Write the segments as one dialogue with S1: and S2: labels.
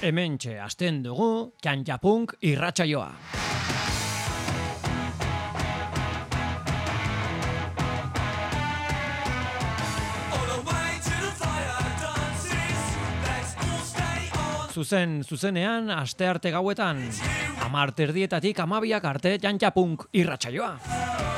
S1: Hementxe hasten dugu Txantxapunk irratsaioa. Zuzen, zuzenean, aste arte gauetan, amar terdietatik amabiak arte Txantxapunk irratsaioa.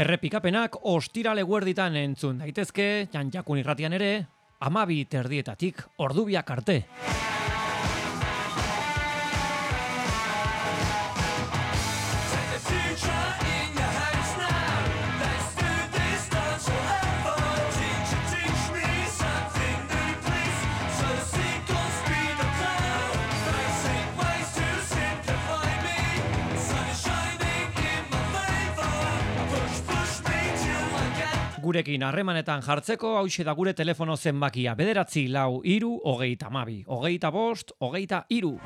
S1: Errepikapenak ostirale guerditan entzun daitezke, jantzakun irratian ere, amabi terdietatik ordubiak arte. Gurekin harremanetan jartzeko hau da gure telefono zenbakia. Bederatzi lau iru hogeita mabi hogeita bost hogeita iru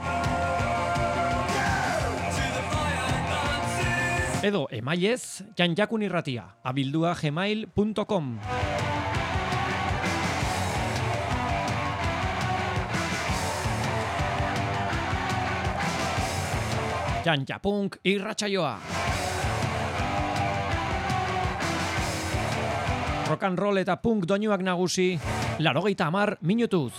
S1: edo emailez janjakun irratia abildua gmail.com Janjapunk irratsaioa. Rock and roll eta punk doinuak nagusi, larogeita amar minutuz.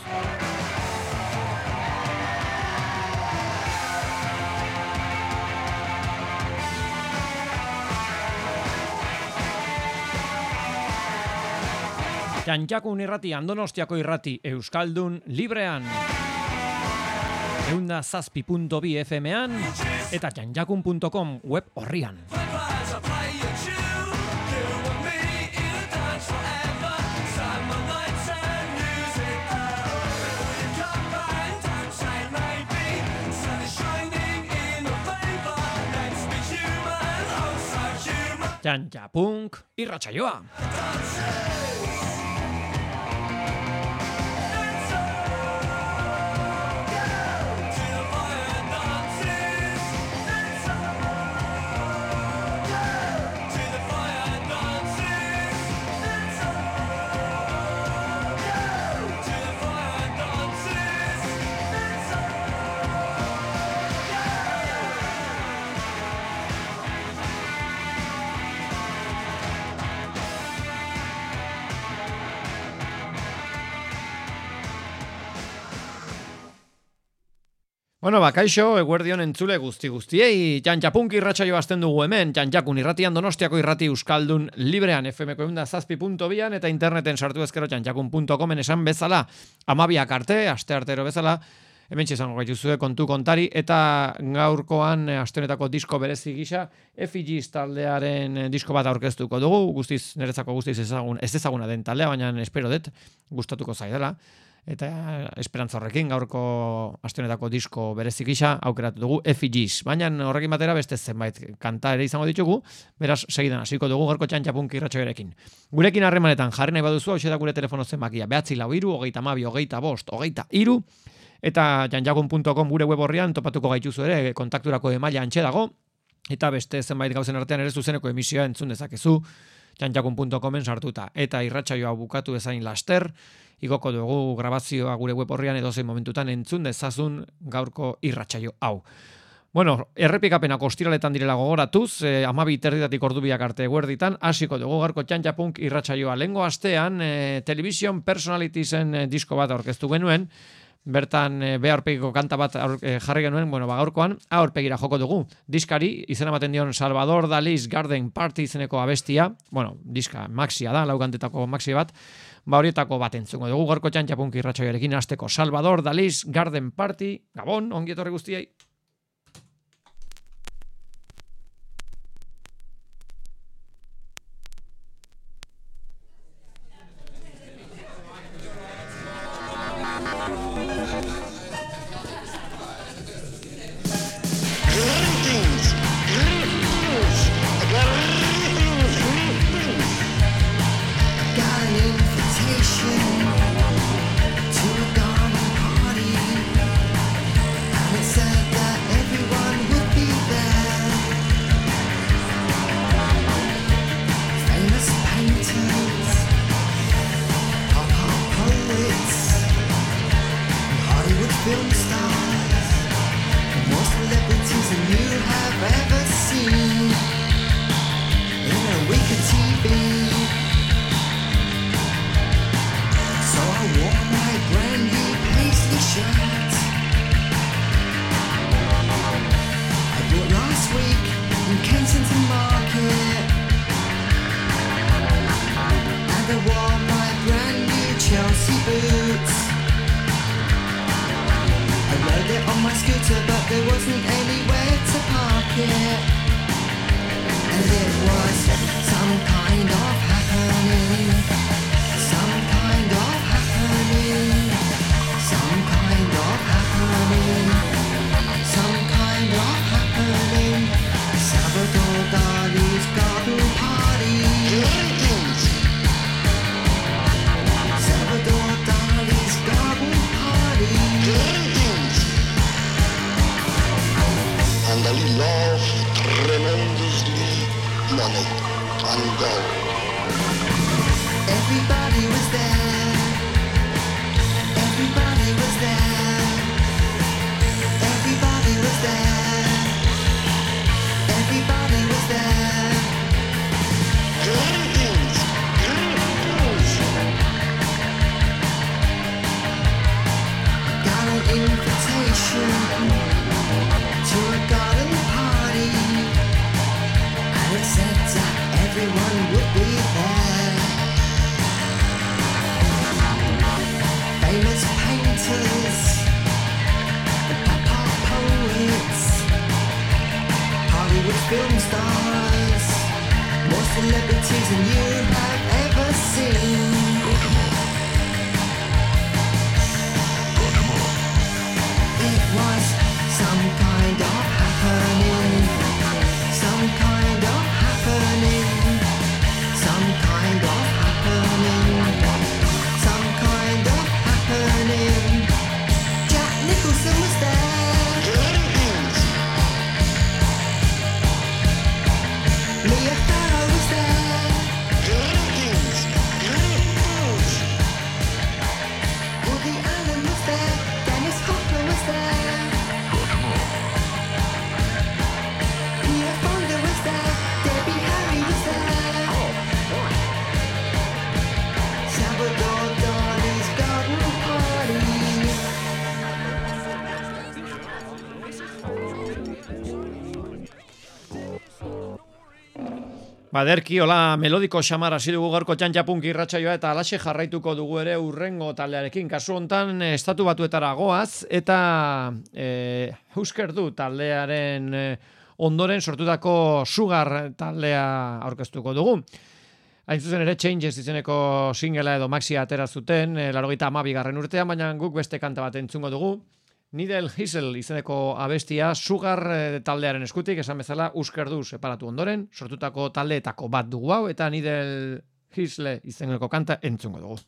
S1: Jantxakun irrati, andonostiako irrati, Euskaldun, librean. Eunda zazpi.bi FM-an eta jantxakun.com web horrian. Txantxa punk irratsaioa. Bueno, ba, kaixo, eguerdion entzule guzti guztiei, txantxapunk irratxaio azten dugu hemen, txantxakun irratian donostiako irrati euskaldun librean, FMko egun zazpi.bian, eta interneten sartu ezkero txantxakun.comen esan bezala, amabiak arte, aste artero bezala, hemen txezan gaitu kontu kontari, eta gaurkoan eh, astenetako disko berezi gisa, FG's taldearen eh, disko bat aurkeztuko dugu, guztiz, niretzako guztiz ezagun, ez ezaguna den taldea, baina espero dut, gustatuko zaidala eta esperantza horrekin gaurko astenetako disko berezik gisa aukeratu dugu FGs. Baina horrekin batera beste zenbait kanta ere izango ditugu, beraz segidan hasiko dugu gaurko txantxapunk irratxoerekin. Gurekin harremanetan jarri nahi baduzu, hau da gure telefono zenbakia, behatzi lau iru, hogeita mabi, hogeita bost, hogeita iru, eta janjakun.com gure web horrian topatuko gaituzu ere kontakturako emaila antxe dago, eta beste zenbait gauzen artean ere zuzeneko emisioa entzun dezakezu, janjakun.comen sartuta. Eta irratsaioa bukatu ezain laster, igoko dugu grabazioa gure web horrian edo momentutan entzun dezazun gaurko irratsaio hau. Bueno, errepikapenak ostiraletan direla gogoratuz, eh, amabi terdidatik ordubiak arte guerditan, hasiko dugu garko txantxapunk irratsaioa. Lengo astean, eh, television personalitiesen eh, disko bat aurkeztu genuen, bertan eh, beharpegiko kanta bat eh, jarri genuen, bueno, ba, gaurkoan, aurpegira joko dugu. Diskari, izena baten dion Salvador Dalis Garden Party izeneko abestia, bueno, diska maxia da, laugantetako maxia bat, ba horietako bat entzungo dugu gorko txantxapunki irratxoiarekin azteko Salvador Dalis Garden Party, Gabon, ongietorri guztiei. Baderki, hola, melodiko xamar hasi dugu gorko txantxapunk irratsaioa eta alaxe jarraituko dugu ere urrengo taldearekin. Kasu hontan estatu batuetara goaz eta e, husker du taldearen e, ondoren sortutako sugar taldea aurkeztuko dugu. Hain zuzen ere, Changes izeneko singela edo maxia atera zuten, e, laro gita amabigarren urtean, baina guk beste kanta bat entzungo dugu. Nidel Hisel izeneko abestia sugar eh, taldearen eskutik esan bezala uskerdu separatu ondoren, sortutako taldeetako bat dugu hau eta Nidel Hisle izeneko kanta entzungo dugu.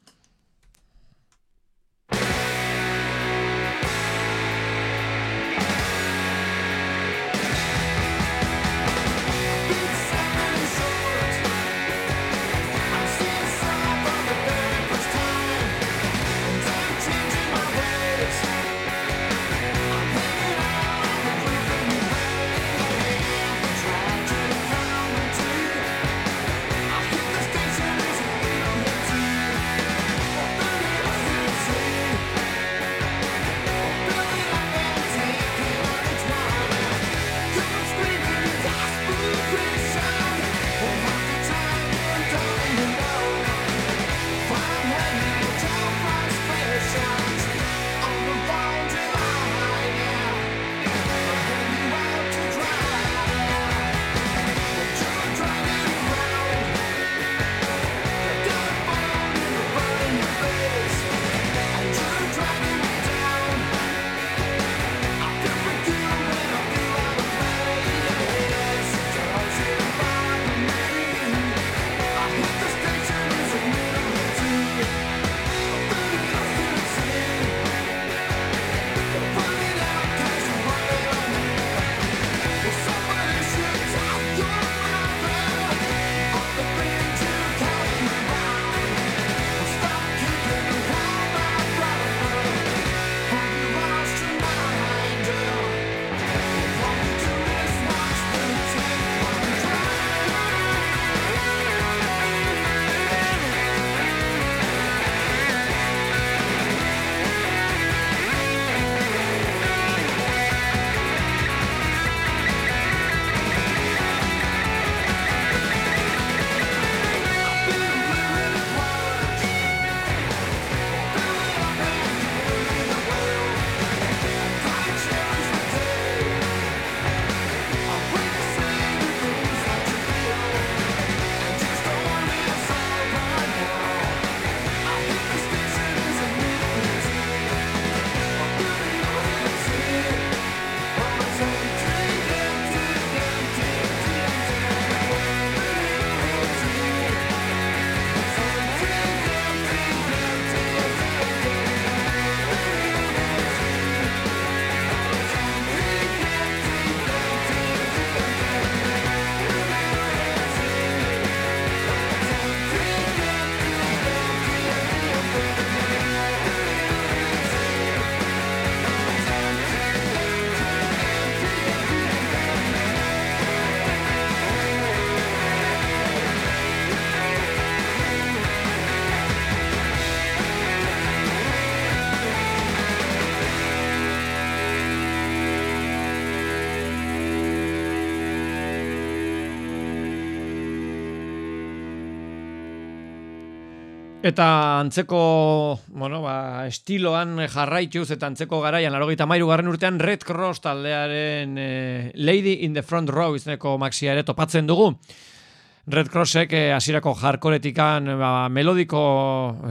S2: Eta antzeko, bueno, ba, estiloan jarraituz eta antzeko garaian, laro mairu garren urtean, Red Cross taldearen eh, Lady in the Front Row izeneko maxia ere topatzen dugu. Red Crossek eh, hasierako jarkoretikan ba, melodiko,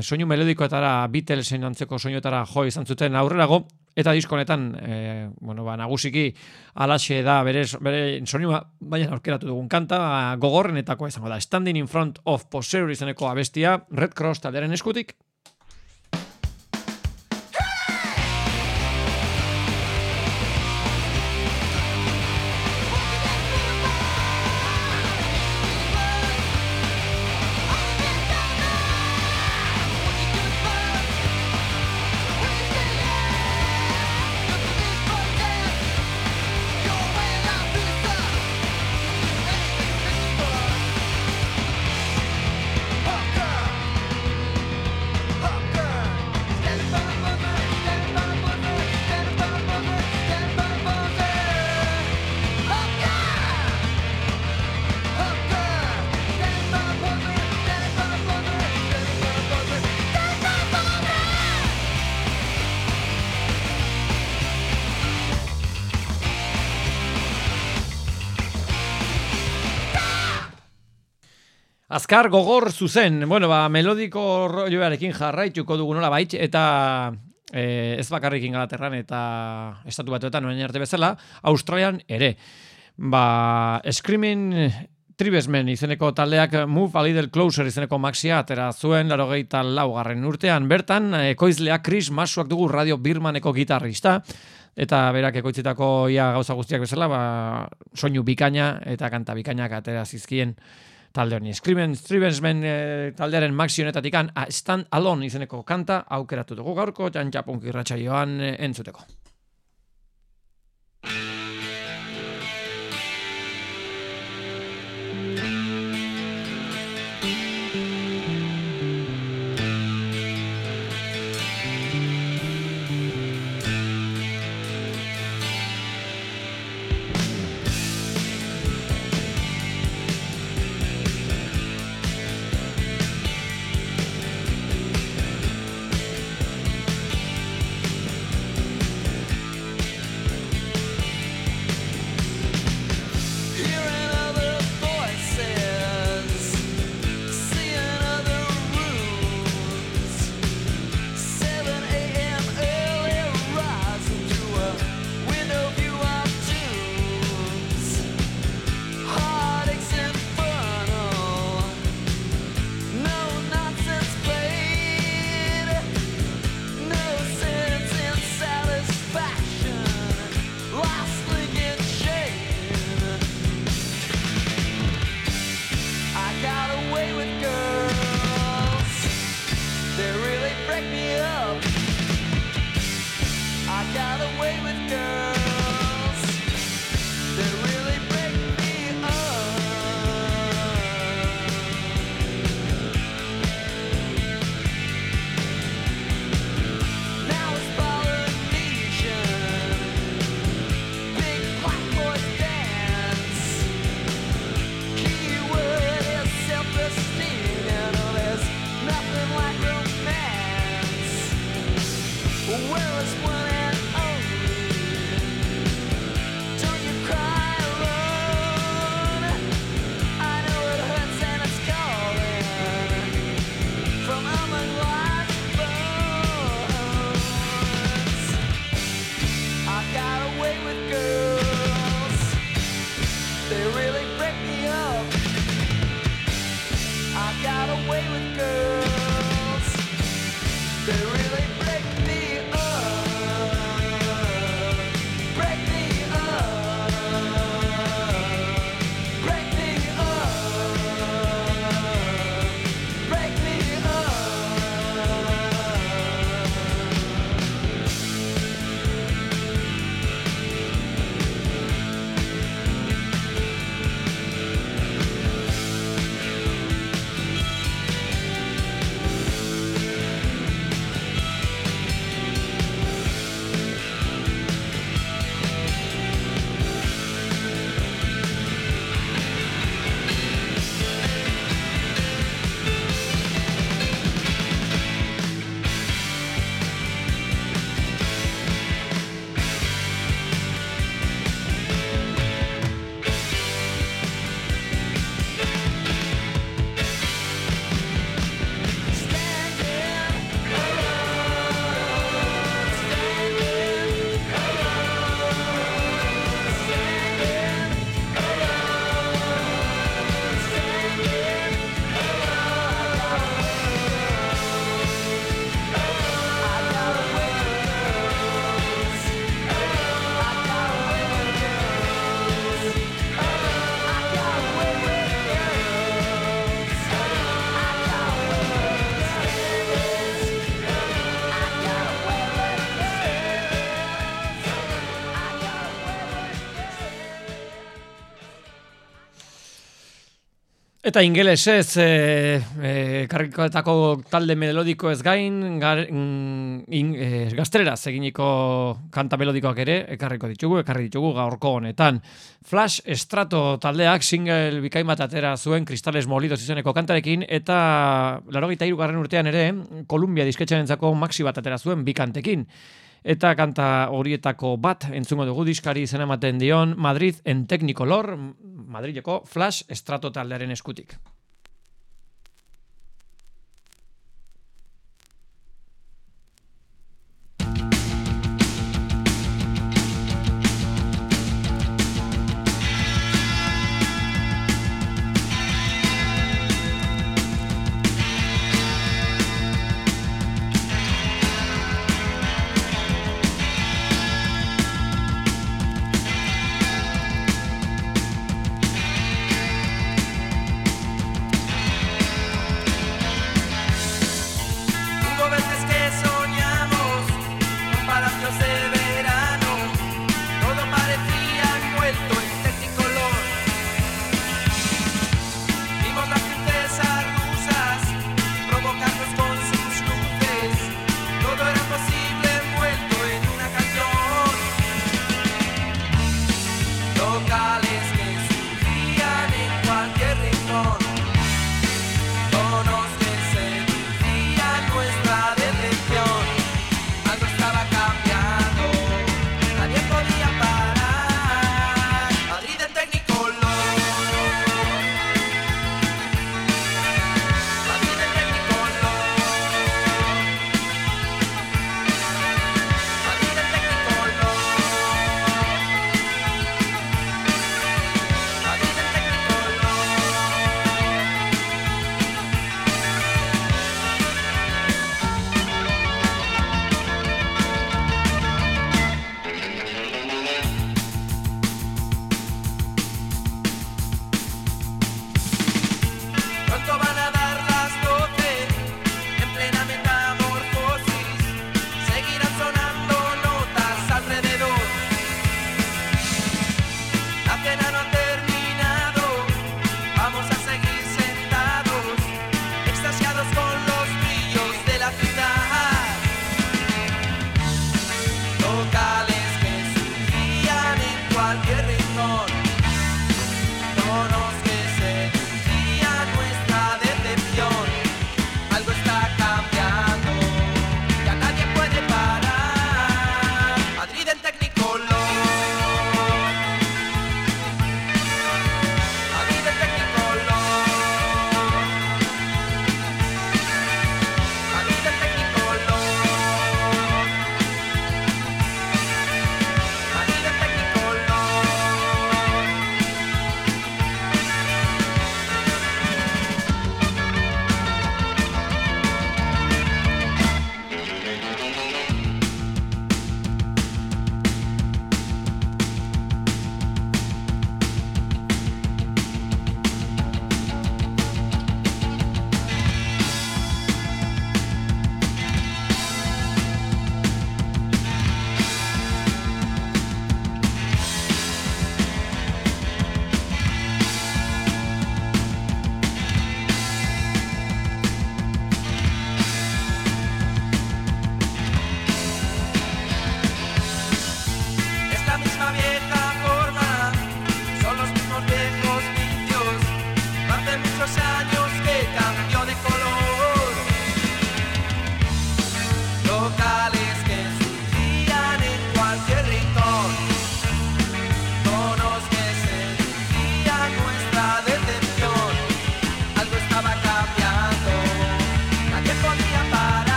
S2: soinu melodikoetara Beatlesen antzeko soinuetara jo izan zuten aurrerago, eta diskonetan, e, bueno, ba, nagusiki alaxe da bere, bere soinua, baina aurkeratu dugun kanta, ba, gogorrenetako izango da, Standing in Front of Possessor izeneko abestia, Red Cross talderen eskutik, Azkar gogor zuzen, bueno, ba, melodiko rolloarekin jarraituko dugu nola baitz, eta e, ez bakarrik ingalaterran eta estatu batuetan noen arte bezala, Australian ere. Ba, Screaming Tribesmen izeneko taldeak Move a Little Closer izeneko maxia atera zuen laro gehieta laugarren urtean. Bertan, ekoizlea Chris Masuak dugu Radio Birmaneko gitarrista, eta berak ekoitzitako ia gauza guztiak bezala, ba, soinu bikaina eta kanta bikainak atera zizkien talde honi. Skriven Strivensmen e, taldearen maxionetatik an, Stand Alone izeneko kanta aukeratu dugu gaurko, jan japunk irratxaioan e, entzuteko.
S1: Eta ingelesez, e, e, karrikoetako talde melodiko ez gain, gar, mm, in, e, gaztreraz eginiko kanta melodikoak ere, ekarriko ditugu, ekarri ditugu gaurko honetan. Flash Estrato taldeak single bikain bat atera zuen Kristales Molidos izeneko kantarekin, eta laro gita garren urtean ere, Kolumbia disketxaren entzako maxi bat atera zuen bikantekin. Eta kanta horietako bat entzungo dugu diskari zen ematen dion Madrid en Technicolor, Madrileko Flash Estrato taldearen eskutik.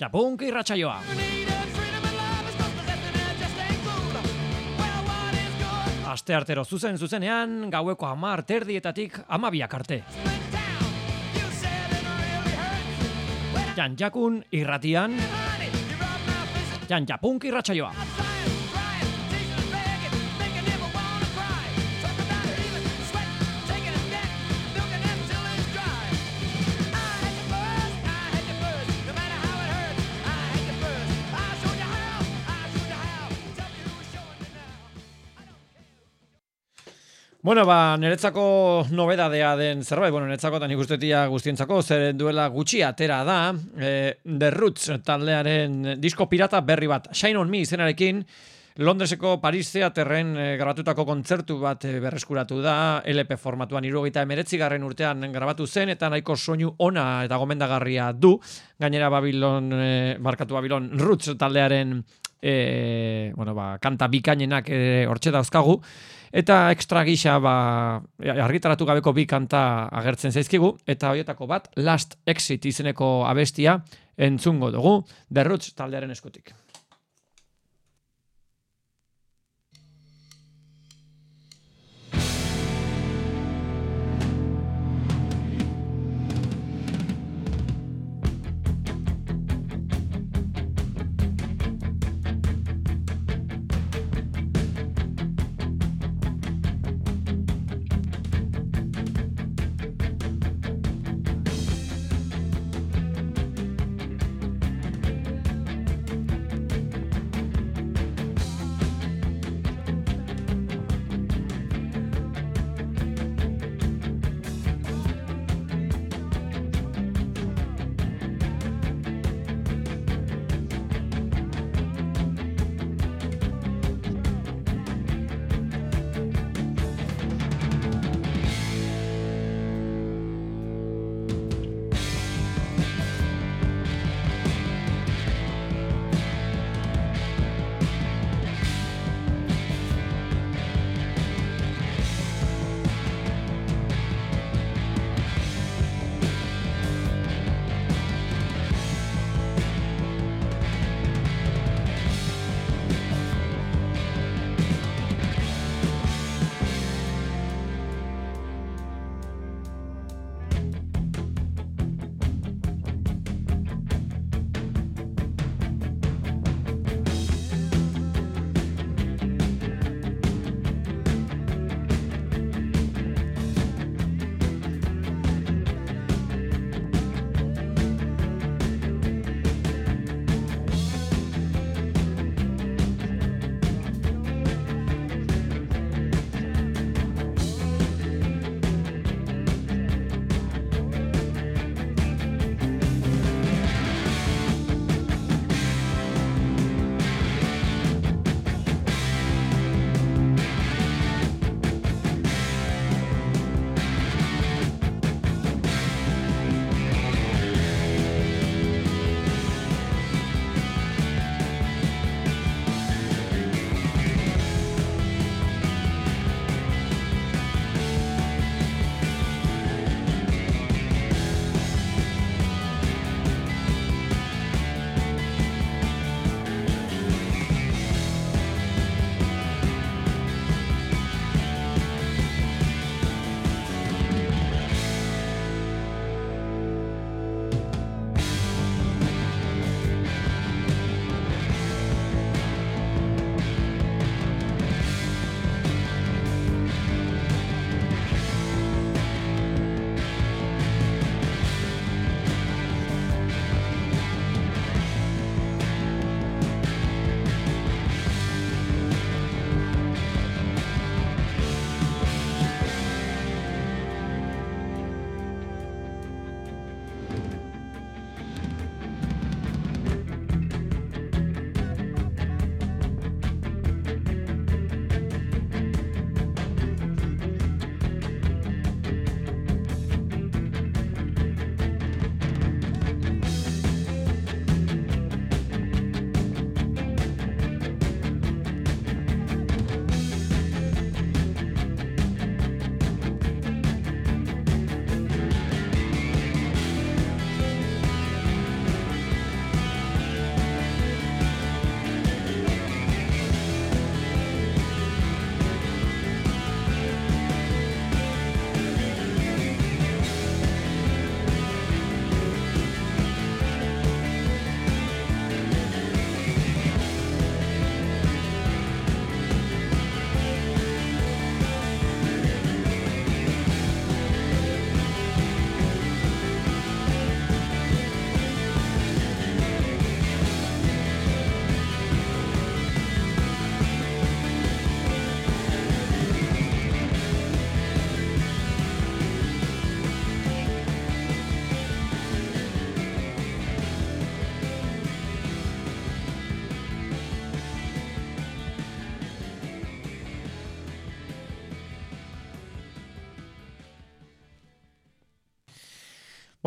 S1: Jan Japunk irratsaioa. Aste artero zuzen zuzenean, gaueko amar terdietatik amabiak arte. Jan Jakun irratian, Jan Japunk irratsaioa. Bueno, ba, niretzako nobedadea den zerbait, bueno, niretzako eta nik ustetia guztientzako, zer duela gutxi atera da, e, The Roots taldearen disko pirata berri bat, Shine On Me izenarekin, Londreseko Paris Theaterren e, grabatutako kontzertu bat e, berreskuratu da, LP formatuan irugaita emeretzi garren urtean grabatu zen, eta nahiko soinu ona eta gomendagarria du, gainera Babilon, e, markatu Babilon Roots taldearen e, bueno, ba, kanta bikainenak e, dauzkagu, Eta ekstra gisa ba, argitaratu gabeko bi kanta agertzen zaizkigu, eta horietako bat Last Exit izeneko abestia entzungo dugu, Roots taldearen eskutik.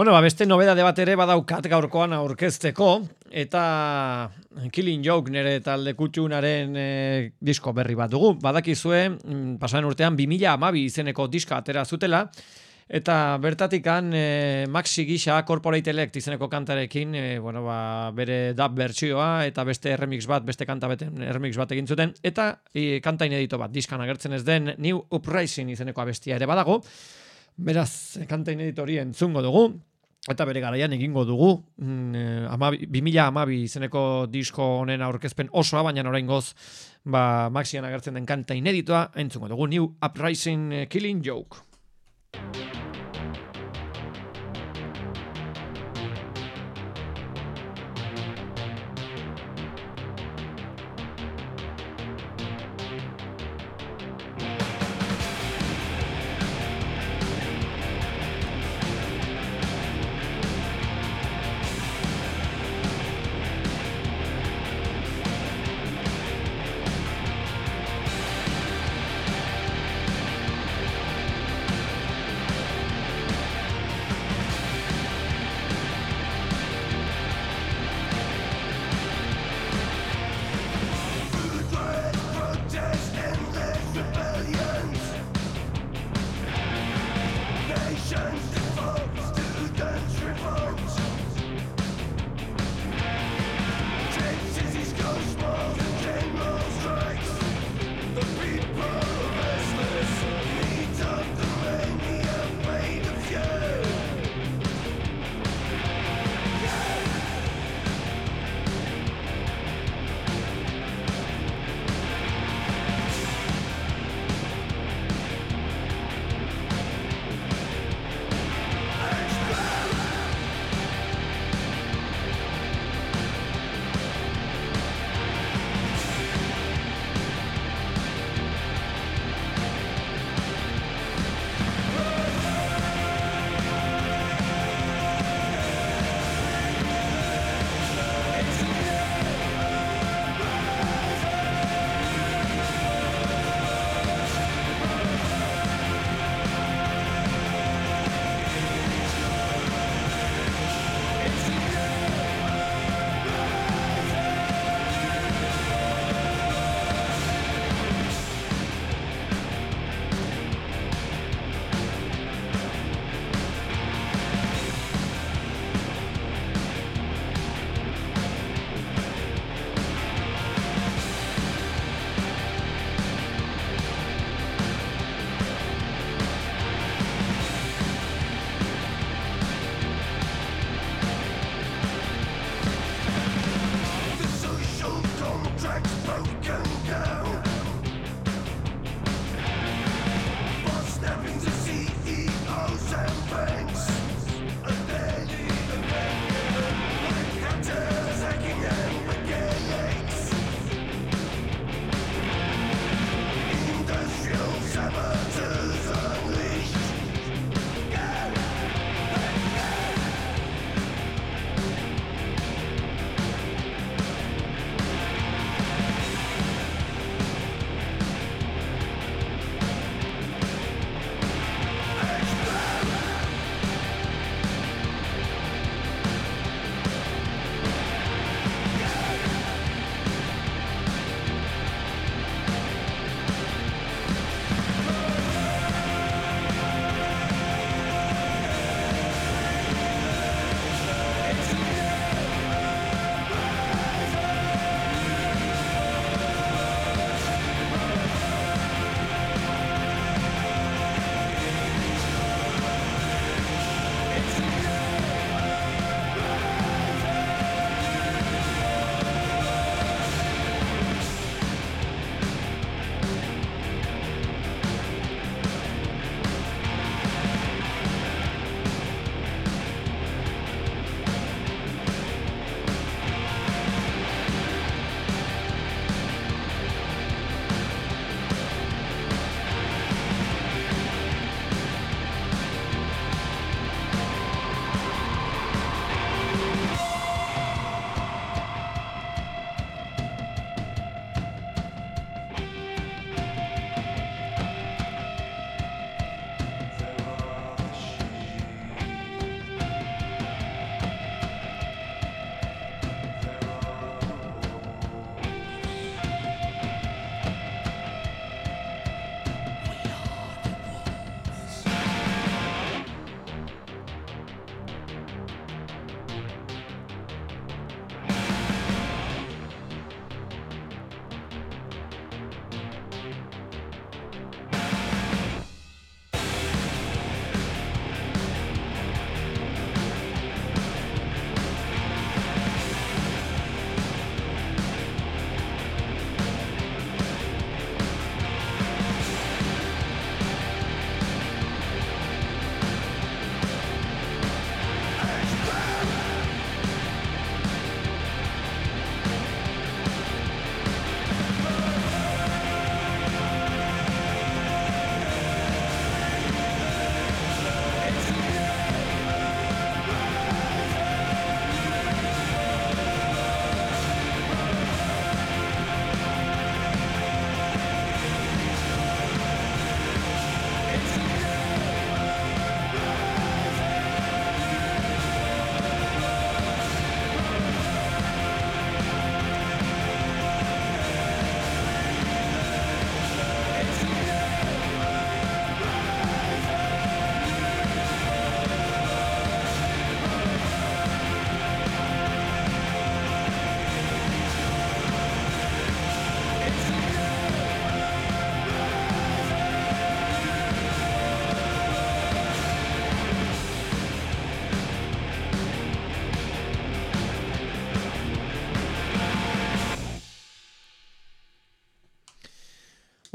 S1: Bueno, ba, beste nobeda bat ere badaukat gaurkoan aurkezteko, eta Killing Joke nere talde kutxunaren e, disko berri bat dugu. Badakizue, mm, pasan urtean 2000 amabi izeneko diska atera zutela, Eta bertatikan e, Maxi Gisa Corporate Elect izeneko kantarekin, e, bueno, ba, bere dub bertsioa eta beste remix bat, beste kanta beten remix bat egin zuten eta e, kanta inedito bat diskan agertzen ez den New Uprising izeneko abestia ere badago. Beraz, kanta ineditori entzungo dugu eta bere garaian egingo dugu mm, e, amabi, 2000 amabi izeneko disko honen aurkezpen osoa, baina oraingoz ba, Maxian agertzen den kanta ineditoa entzungo dugu New Uprising e, Killing Joke.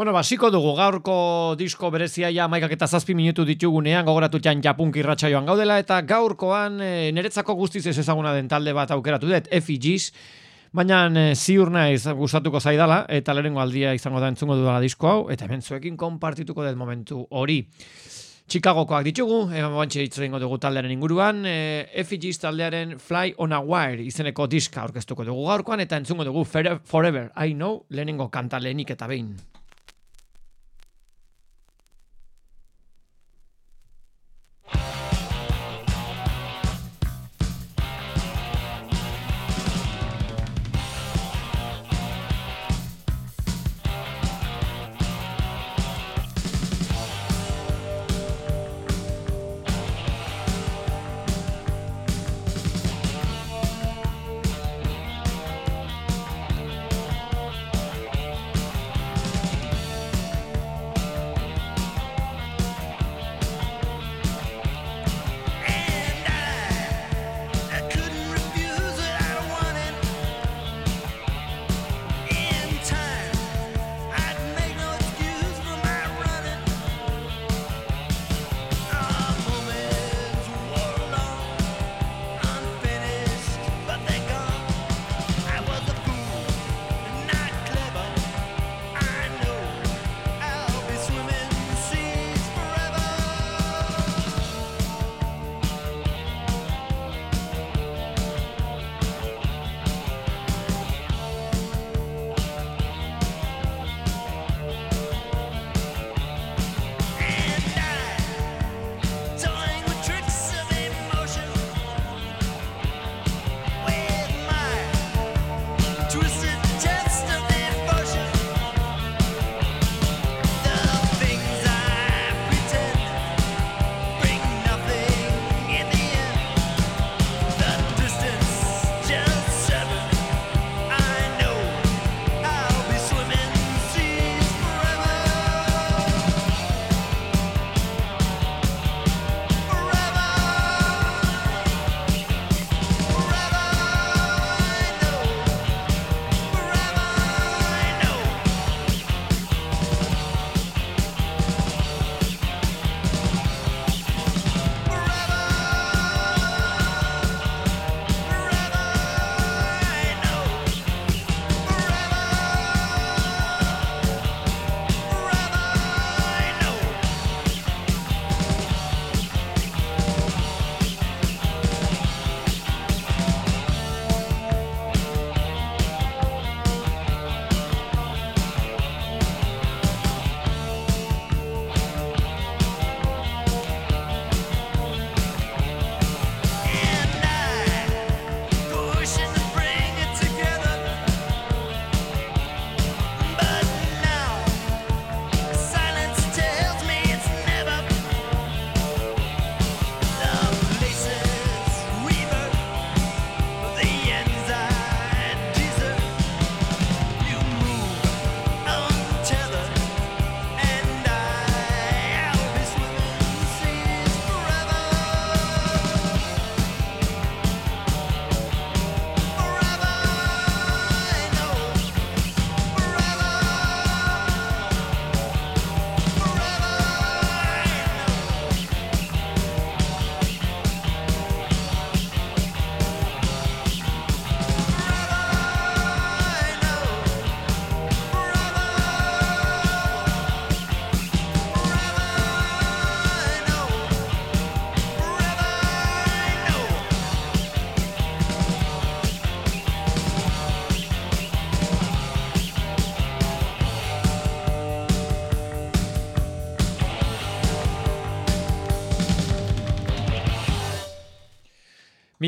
S2: Bueno, basiko dugu gaurko disko berezia ja maikak eta zazpi minutu ditugunean, gogoratu txan japunk irratxa joan gaudela, eta gaurkoan e, niretzako guztiz ez ezaguna den talde bat aukeratu dut, FEGs, baina e, ziur naiz gustatuko zaidala, eta lehenko aldia izango da entzungo dudala disko hau, eta hemen zuekin konpartituko dut momentu hori. Chicagokoak ditugu, eman bantxe itzrengo dugu taldearen inguruan, e, FG's taldearen Fly on a Wire izeneko diska orkestuko dugu gaurkoan, eta entzungo dugu Forever I Know lehenengo kanta lehenik eta behin.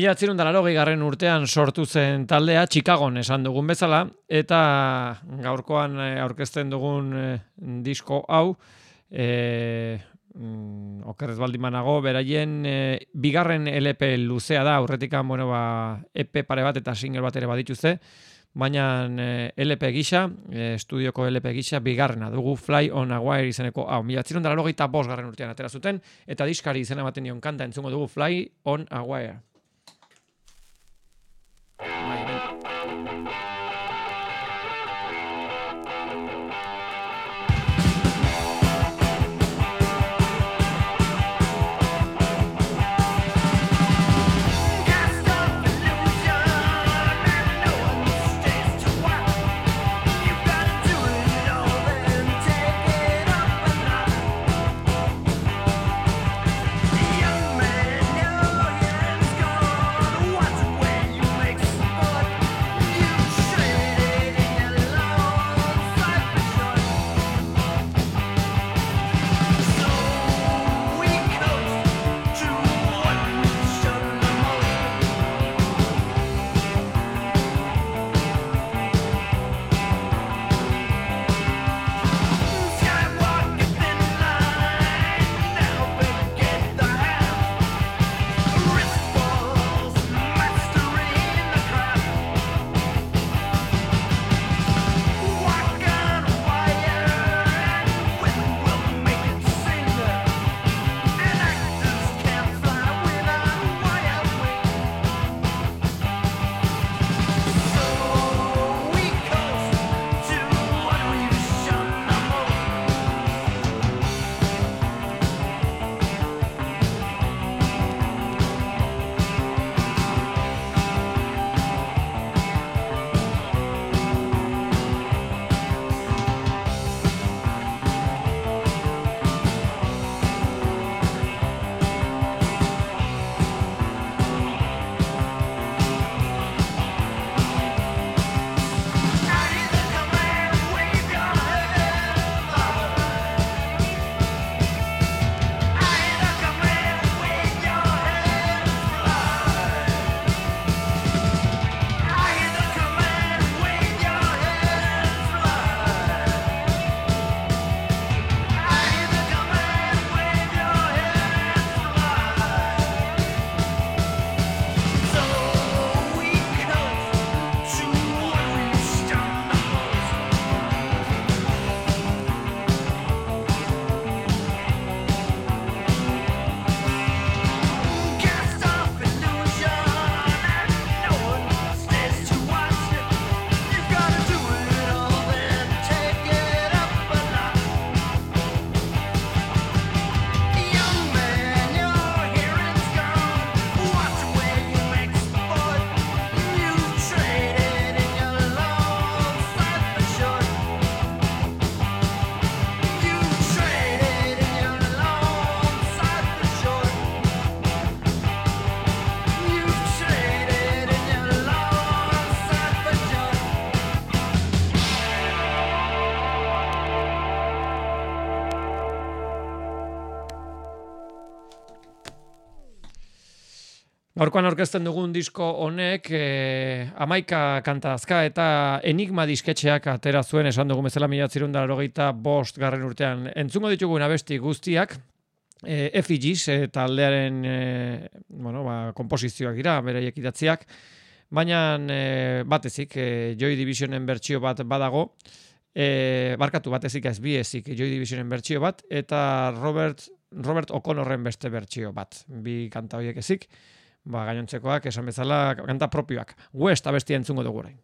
S2: Mila atzirun garren urtean sortu zen taldea, Chicagon esan dugun bezala, eta gaurkoan eh, aurkezten dugun e, disko hau, e, mm, okerrez baldimanago, beraien bigarren LP luzea da, aurretikan, bueno, ba, EP pare bat eta single bat ere badituzte, baina e, LP gisa, estudioko LP gisa, bigarrena dugu Fly on a Wire izeneko hau. Mila garren urtean atera zuten, eta diskari izena baten nion kanta entzungo dugu Fly on a Wire.
S1: Mày Gaurkoan orkesten dugun disko honek e, amaika kantazka eta enigma disketxeak atera zuen esan dugu bezala mila zirunda bost garren urtean. Entzungo ditugu abesti guztiak, e, effigiz e, taldearen e, bueno, ba, komposizioak dira, bere idatziak, baina e, batezik, e, Joy Divisionen bertsio bat badago, e, barkatu batezik ez bi ezik Joy Divisionen bertsio bat, eta Robert, Robert O'Connorren beste bertsio bat, bi kanta horiek ezik, ba, gainontzekoak, esan bezala, kanta propioak. West abestia entzungo dugu orain.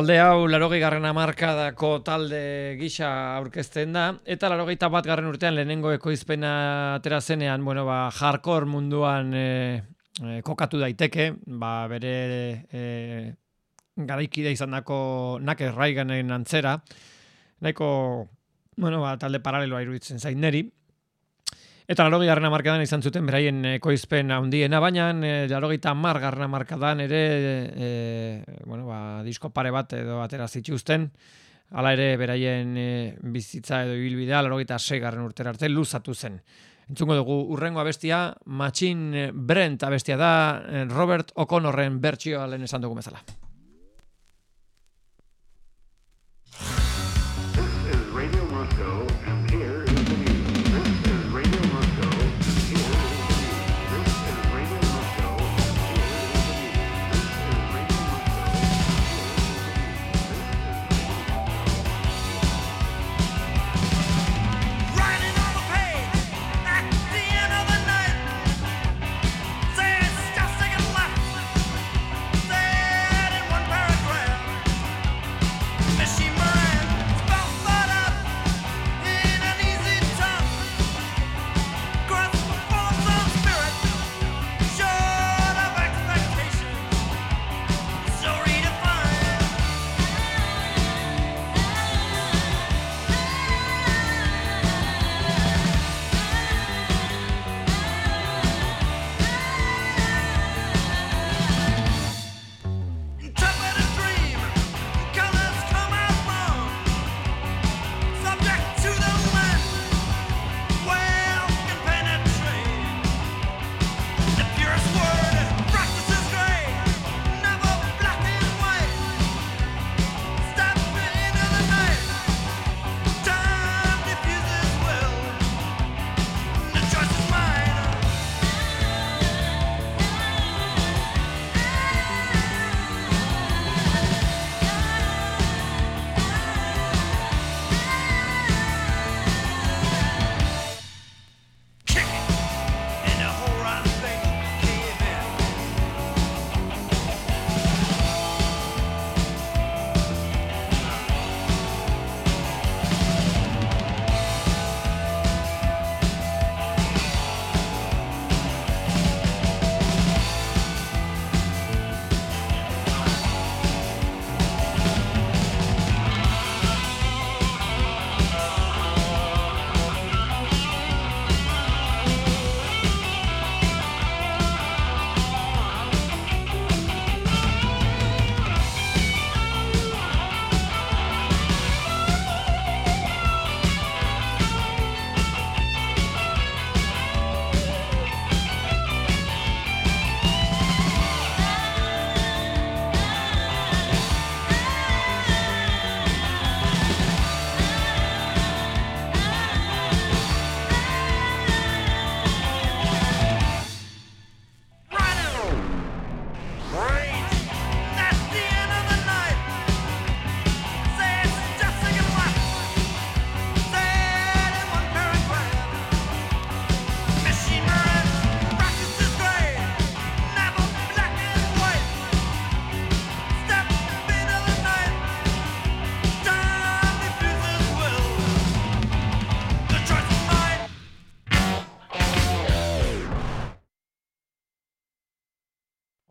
S1: Talde hau larogei garren amarkadako talde gisa aurkezten da, eta larogeita bat garren urtean lehenengo ekoizpena atera zenean, bueno, ba, hardcore munduan e, e, kokatu daiteke, ba, bere e, garaikide izan dako nake raiganen antzera, nahiko, bueno, ba, talde paraleloa iruditzen zain neri, Eta laro garrana markadan izan zuten beraien ekoizpen handiena, baina e, laro mar garrana markadan ere e, bueno, ba, disko pare bat edo atera zituzten, hala ere beraien e, bizitza edo ibilbidea laro gita garren urtera arte luzatu zen. Entzungo dugu urrengo abestia, Machine Brent abestia da Robert O'Connorren bertsioa lehen esan dugu bezala.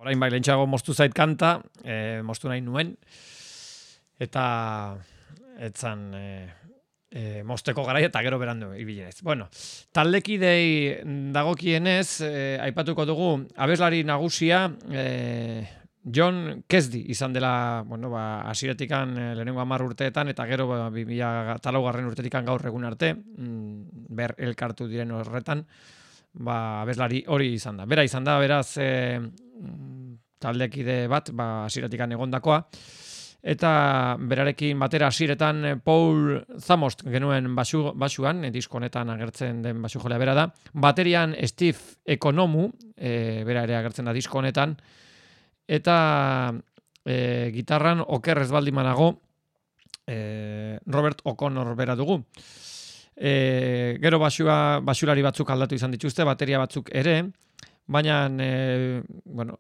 S2: Orain bai, lehentxago moztu zait kanta, e, moztu nahi nuen, eta etzan e, e, mozteko gara eta gero berandu ibilenez. Bueno, taldekidei dagokienez, e, aipatuko dugu, abeslari nagusia, e, John Kesdi izan dela, bueno, ba, asiretikan e, lehenengo amar urteetan, eta gero ba, talaugarren urtetikan gaur egun arte, mm, ber elkartu diren horretan, ba, abeslari hori izan da. Bera izan da, beraz, e, taldekide bat, ba, asiretikan egondakoa, eta berarekin batera asiretan Paul Zamost genuen basu, basuan, e, disko honetan agertzen den basu jolea bera da, baterian Steve Ekonomu, e, bera ere agertzen da disko honetan, eta e, gitarran oker ez baldi manago e, Robert O'Connor bera dugu. E, gero basua, basulari batzuk aldatu izan dituzte, bateria batzuk ere, baina e, bueno,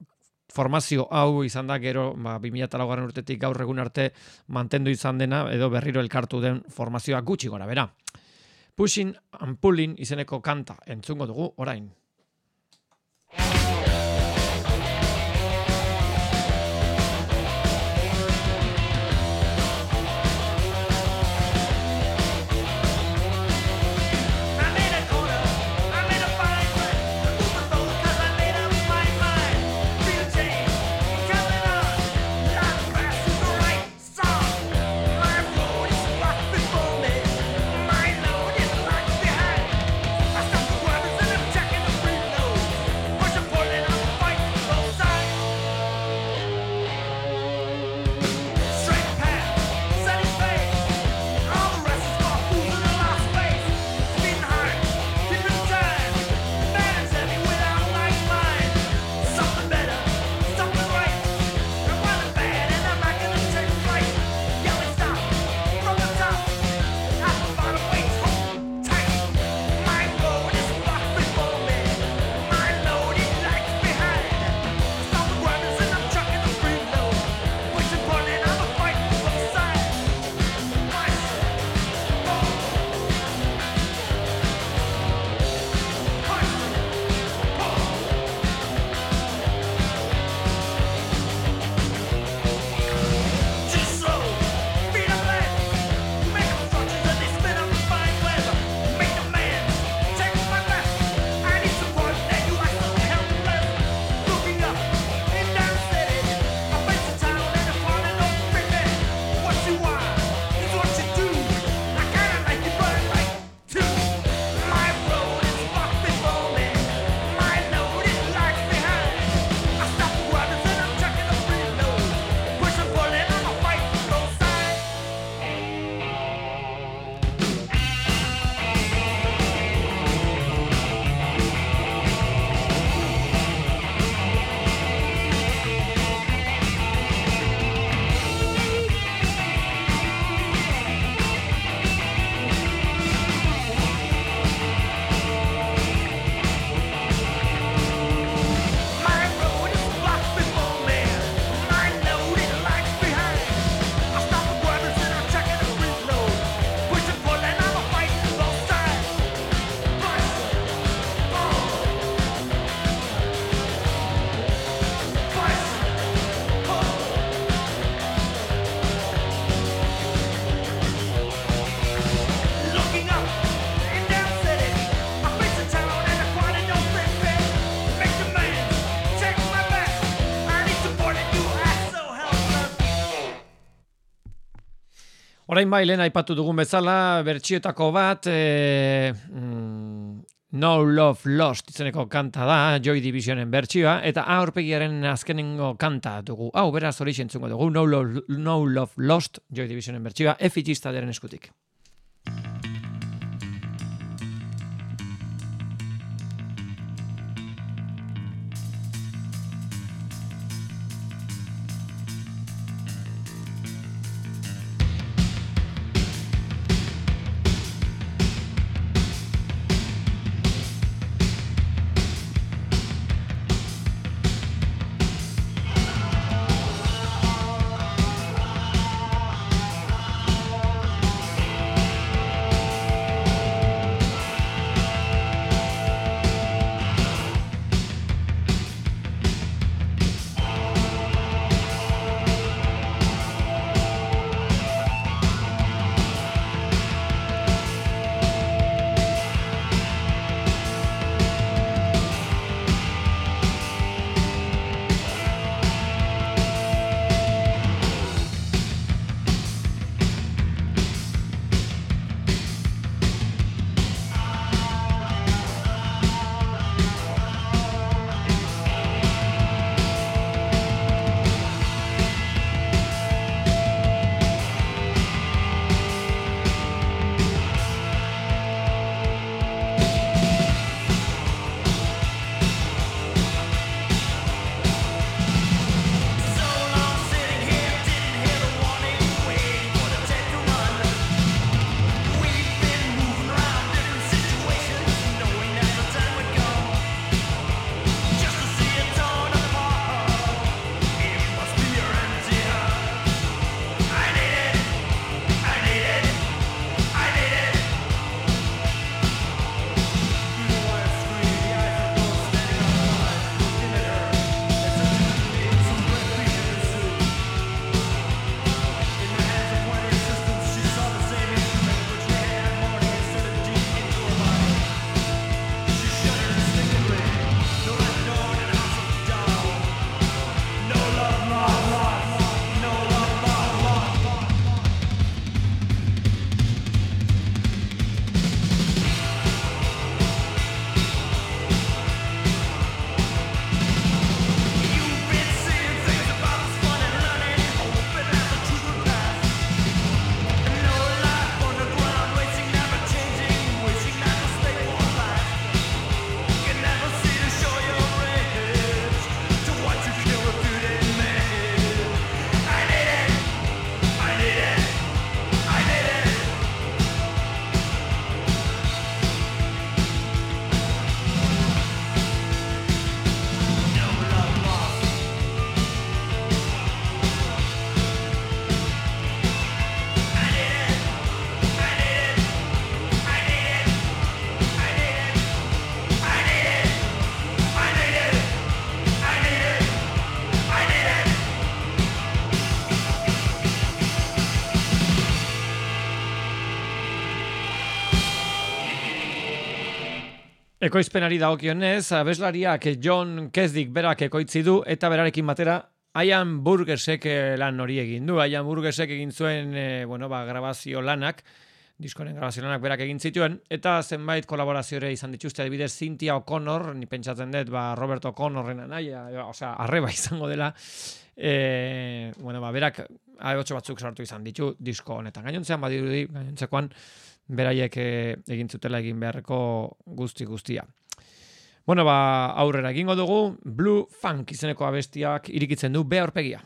S2: formazio hau izan da gero ba, 2008 urtetik gaur egun arte mantendu izan dena edo berriro elkartu den formazioa gutxi gora, bera. Pushing and Pulling izeneko kanta entzungo dugu orain. Orain bai, lehen aipatu dugun bezala, bertxietako bat, e, No Love Lost izeneko kanta da, Joy Divisionen bertsioa, eta aurpegiaren azkenengo kanta dugu. Hau, beraz hori dugu, No Love, no Love Lost, Joy Divisionen bertsioa, efitista deren eskutik.
S1: Ekoizpenari dagokionez, abeslariak John Kesdik berak ekoitzi du eta berarekin batera Aian Burgesek eh, lan hori egin du. Aian Burgesek egin zuen e, bueno, ba, grabazio lanak, diskoren grabazio lanak berak egin zituen, eta zenbait kolaborazioare izan dituzte, adibidez Cynthia O'Connor, ni pentsatzen dut, ba, Robert O'Connorren anaia, osea, arreba izango dela, e, bueno, ba, berak ahotxo batzuk sartu izan ditu disko honetan. Gainontzean badirudi, gainontzekoan beraiek eh, egin zutela egin beharreko guzti guztia. Bueno, ba, aurrera egingo dugu, Blue Funk izeneko abestiak irikitzen du behorpegia.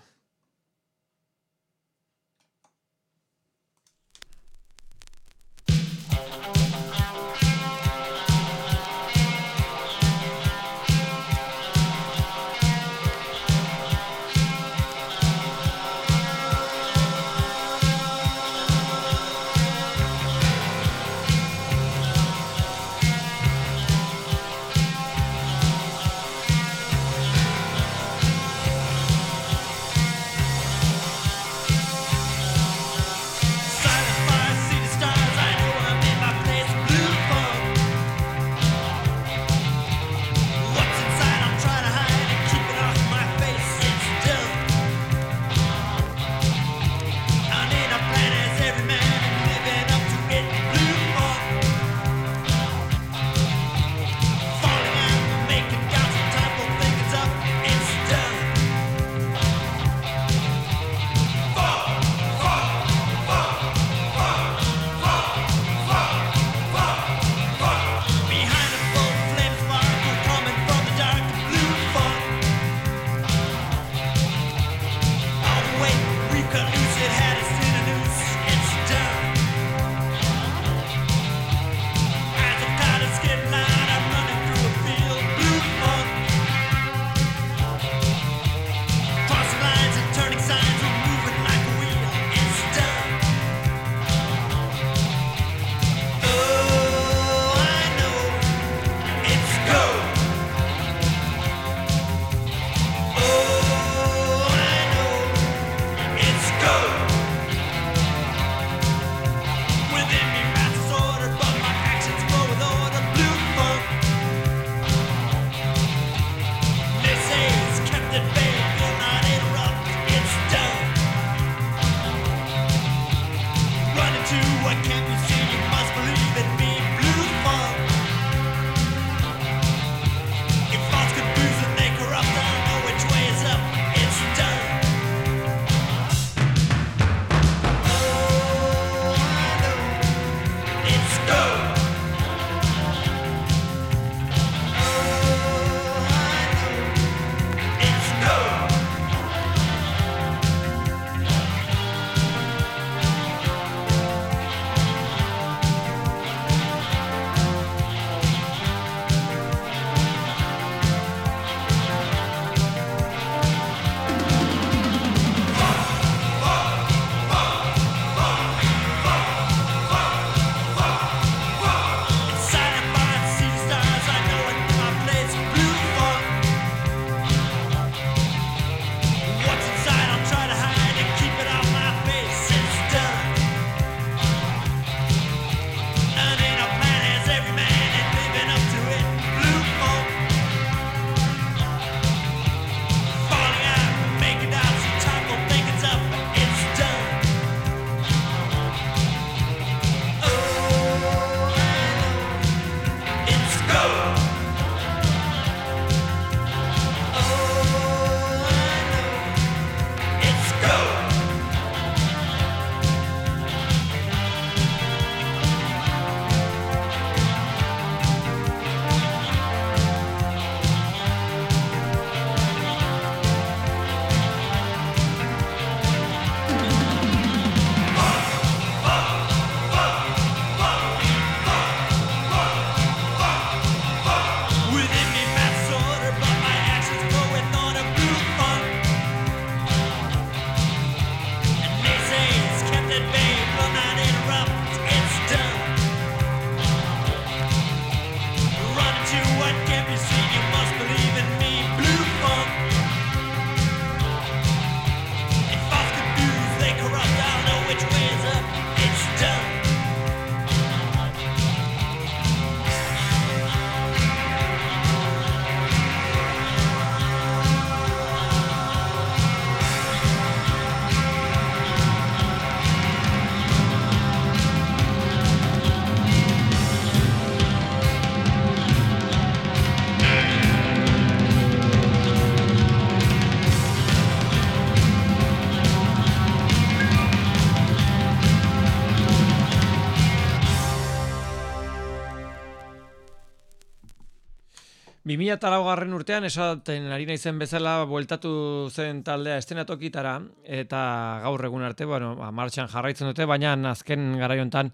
S2: 2000 garren urtean, esaten ari naizen bezala, bueltatu zen taldea estenatokitara, eta gaur egun arte, bueno, ba, martxan jarraitzen dute, baina azken garaiontan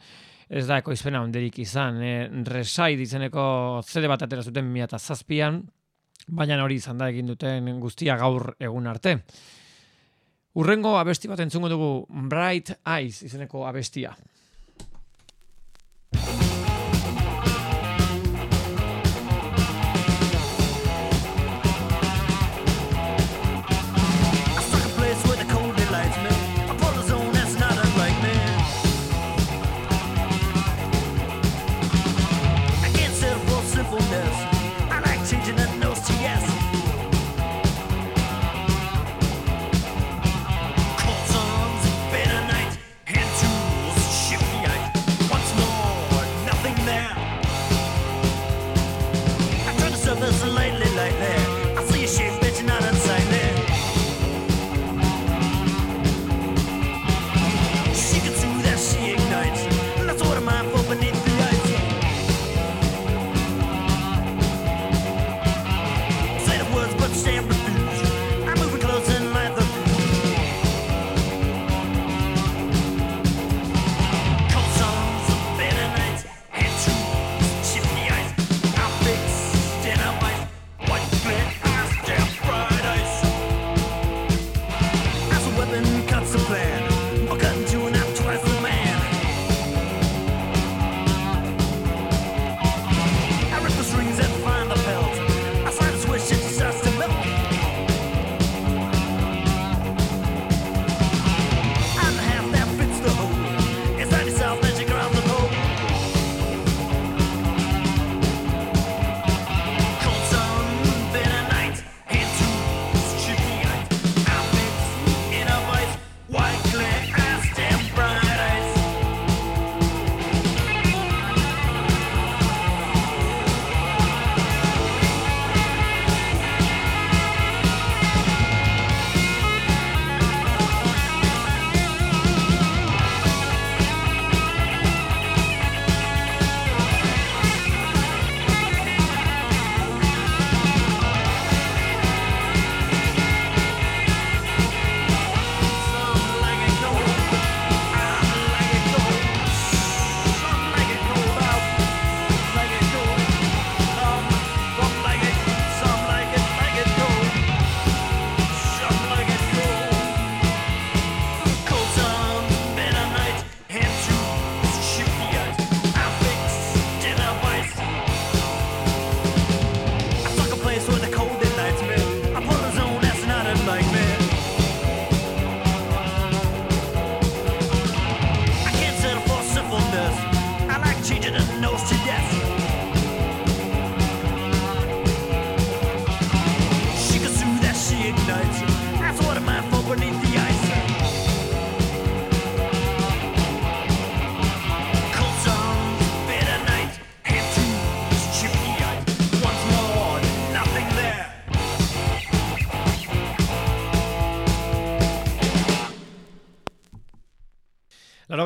S2: ez da ekoizpena honderik izan. E, resai dizeneko zede bat atera zuten 2007an, baina hori izan da egin duten guztia gaur egun arte. Urrengo abesti bat entzungo dugu Bright Eyes izeneko abestia.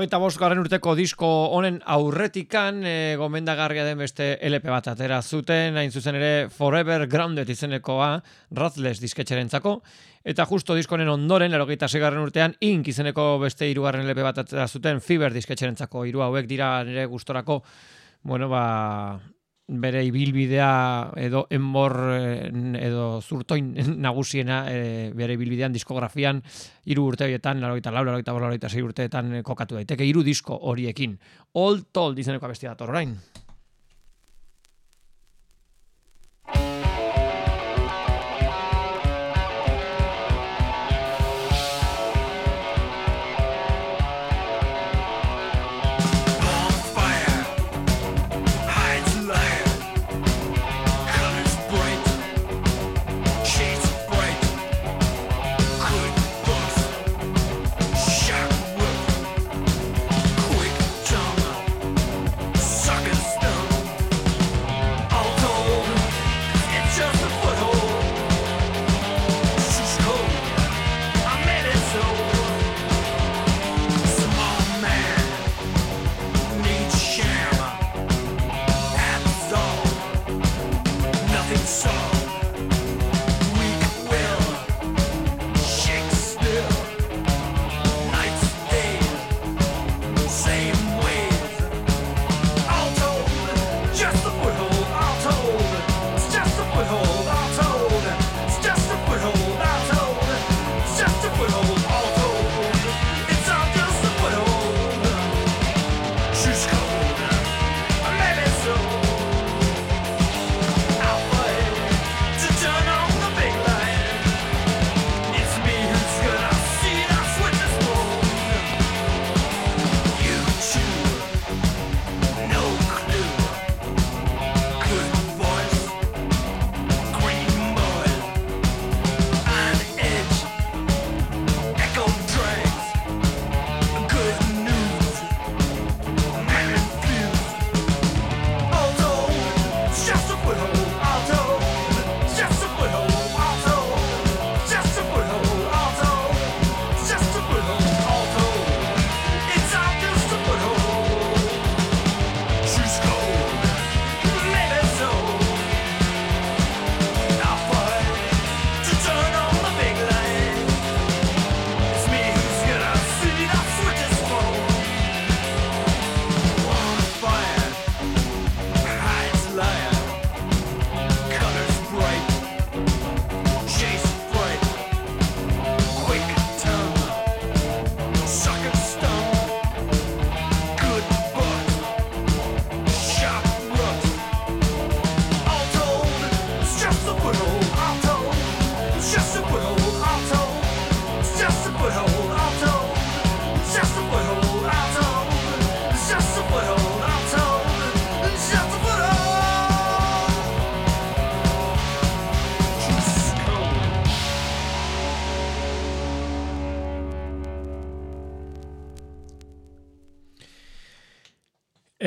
S2: Larogeita bost garen urteko disko honen aurretikan e, gomendagarria den beste LP bat atera zuten, hain zuzen ere Forever Grounded izenekoa Rathless disketxeren zako, eta justo diskonen ondoren, larogeita segarren urtean, Ink izeneko beste irugarren LP bat atera zuten Fiber disketxeren zako, iru hauek dira nire gustorako, bueno, ba, bere ibilbidea edo enbor eh, edo zurtoin nagusiena e, bere ibilbidean diskografian hiru urte horietan, laroita lau, laroita bor, laroita zei urteetan kokatu daiteke, hiru disko horiekin. All told izeneko abestia dator orain.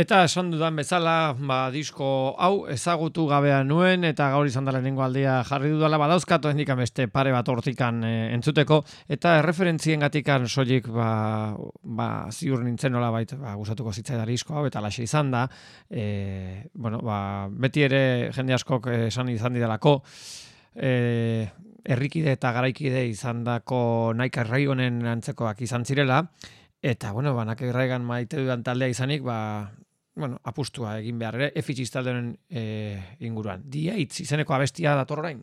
S2: Eta esan dudan bezala, ba, disko hau ezagutu gabea nuen eta gaur izan dela nengo aldia jarri dudala badauzkatu hendikan beste pare bat hortikan e, entzuteko. Eta referentzien gatikan soilik ba, ba, ziur nintzen nola baita ba, gustatuko zitzai da disko hau eta laxe izan da. E, bueno, ba, beti ere jende askok esan izan didalako. E, errikide eta garaikide izan dako naik honen antzekoak izan zirela. Eta, bueno, banak erraigan maite dudan taldea izanik, ba, bueno, apustua egin behar ere, efitxistalderen e, inguruan. Diaitz, izeneko abestia dator orain.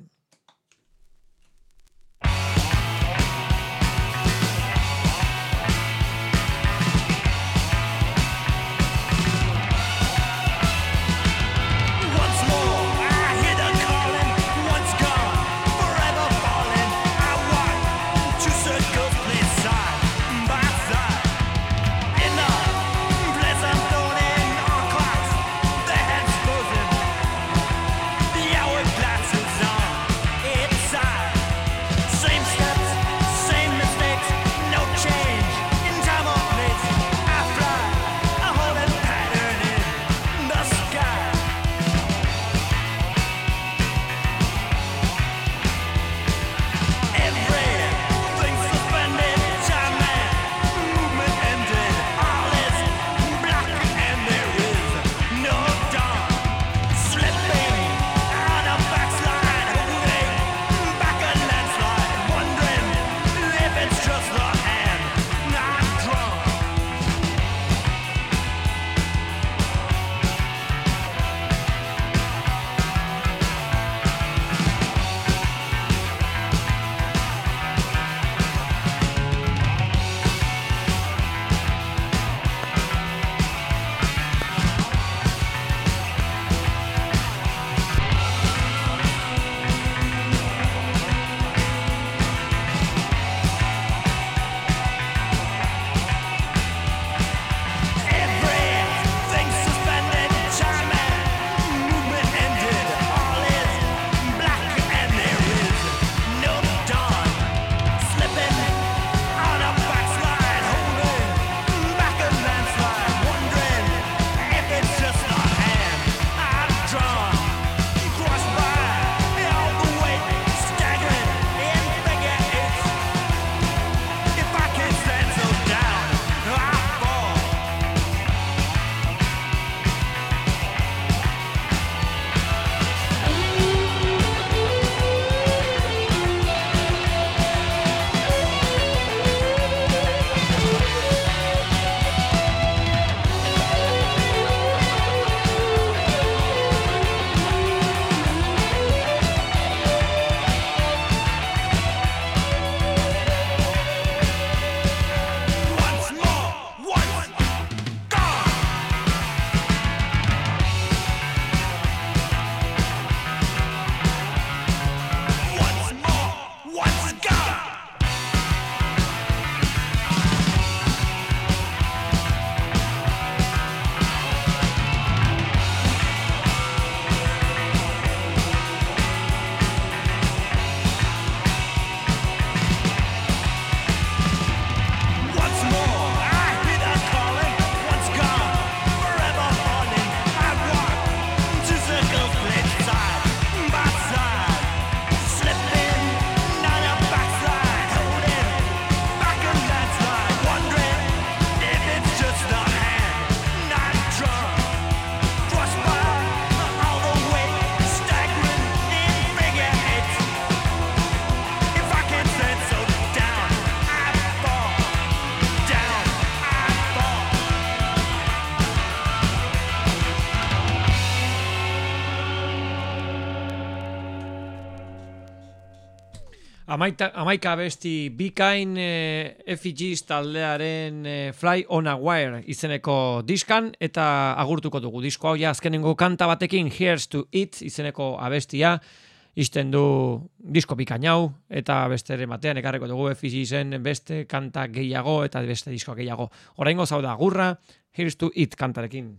S2: Amaita, amaika besti bikain e, effigiz taldearen e, Fly on a Wire izeneko diskan eta agurtuko dugu disko hau ja azkenengo kanta batekin Here's to It izeneko abestia izten du disko bikain hau eta beste ere batean ekarreko dugu effigizen beste kanta gehiago eta beste disko gehiago. Horaingo zau da agurra Here's to It kantarekin.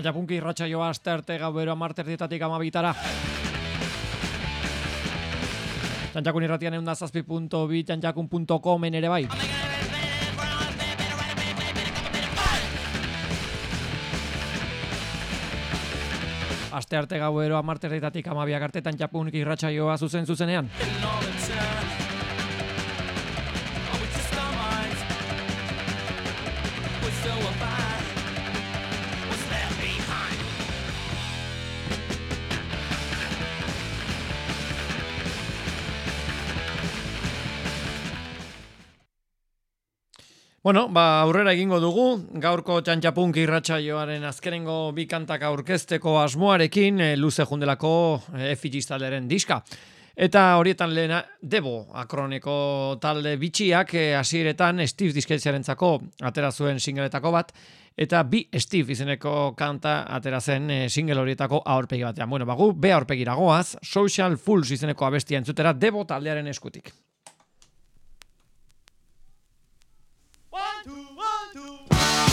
S1: Txantxapunki irratxa joa asterte gau bero amarterdietatik amabitara. Txantxakun irratian egun da zazpi.bi txantxakun.comen ere bai. Aste arte gau ero amarterdietatik amabiak arte txantxapunki irratxa joa zuzen zuzenean. Bueno, ba, aurrera egingo dugu, gaurko txantxapunk irratsaioaren azkenengo bi kantak aurkezteko asmoarekin, e, luze jundelako e, efigistalderen diska. Eta horietan lehena, debo, akroneko talde bitxiak, e, hasieretan Steve disketzearen zako, atera zuen singeletako bat, eta bi Steve izeneko kanta atera zen e, single horietako aurpegi batean. Bueno, bagu, be aurpegi goaz, Social Fools izeneko abestia entzutera, debo taldearen eskutik.
S3: Bye.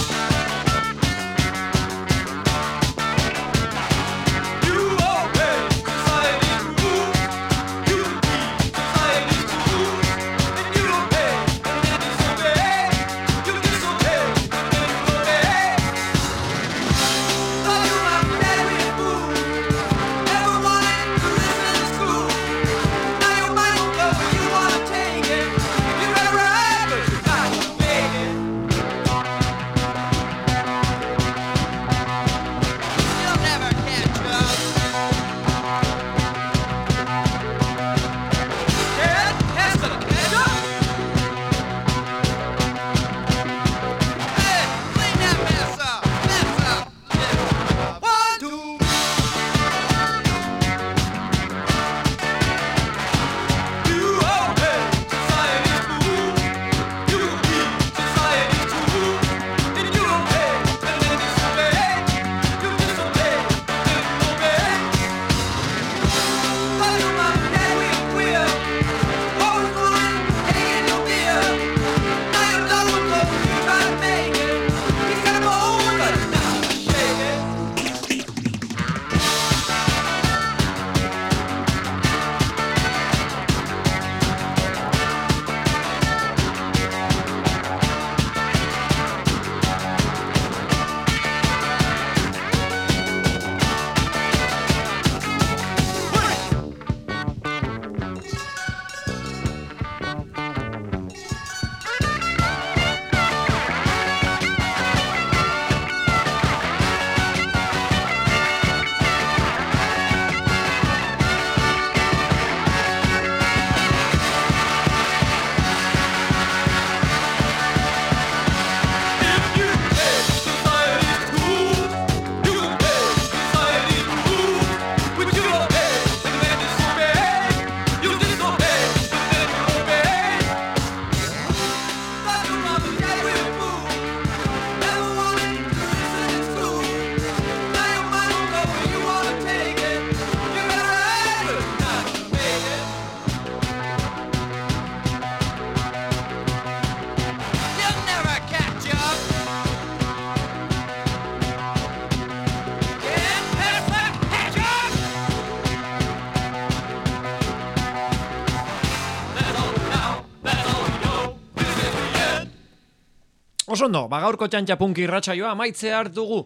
S1: Osondo, bagaurko txantxapunki irratsaioa maitze hartugu.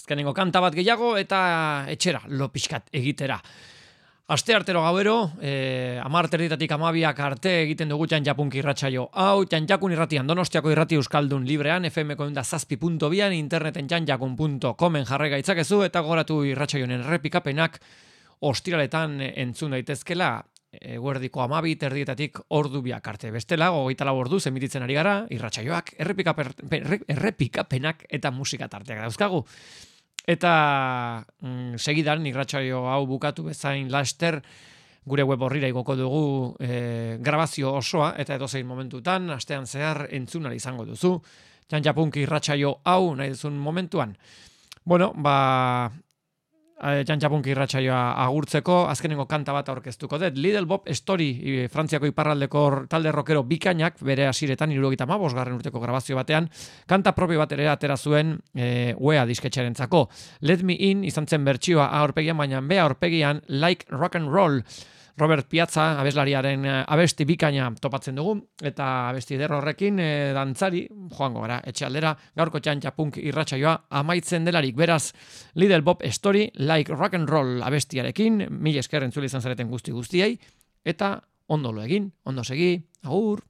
S1: Azkenengo kanta bat gehiago eta etxera, lopiskat egitera. Aste artero gauero, eh, amar terditatik amabiak arte egiten dugu txantxapunki irratsaio. Hau, txantxakun irratian, donostiako irrati euskaldun librean, fmko da zazpi.bian, interneten txantxakun.comen jarre gaitzakezu, eta goratu irratsaioen errepikapenak ostiraletan entzun daitezkela eguerdiko amabi terdietatik ordu biak arte. Bestela, gogeita lau ordu zemititzen ari gara, irratsaioak, errepikapenak eta musika tarteak dauzkagu. Eta mm, segidan, irratsaio hau bukatu bezain laster, gure web horrira igoko dugu e, grabazio osoa, eta edo zein momentutan, astean zehar entzunari izango duzu. Txantxapunk irratsaio hau nahi duzun momentuan. Bueno, ba, Txantxapunki irratsaioa agurtzeko, azkenengo kanta bat aurkeztuko dut. Lidl Bob Story, frantziako iparraldeko talde rockero bikainak, bere asiretan, irurogita ma, bosgarren urteko grabazio batean, kanta propio bat ere atera zuen e, UEA disketxaren zako. Let Me In, izan zen bertxioa aurpegian, baina bea aurpegian, Like Rock and Roll, Robert Piazza abeslariaren eh, abesti bikaina topatzen dugu eta abesti horrekin e, dantzari joango gara etxe aldera. Gaurko txantxa punk irratsaioa amaitzen delarik. Beraz Lidl Bob Story like rock and roll abestiarekin mil esker entzule izan zareten guzti guztiei eta ondo lo egin ondo segi agur